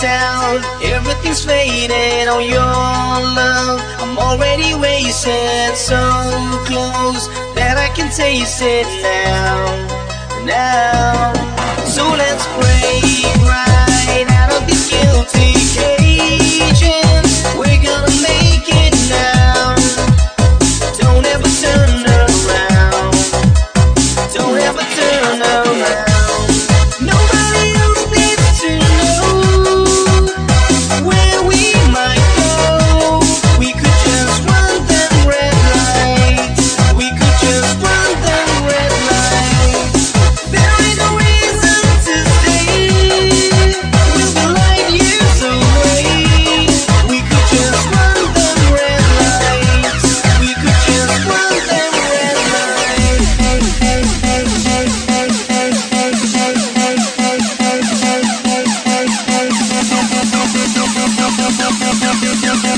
town Everything's faded on your love. I'm already wasted so close That I can taste it now. Now So let's pray Thank you.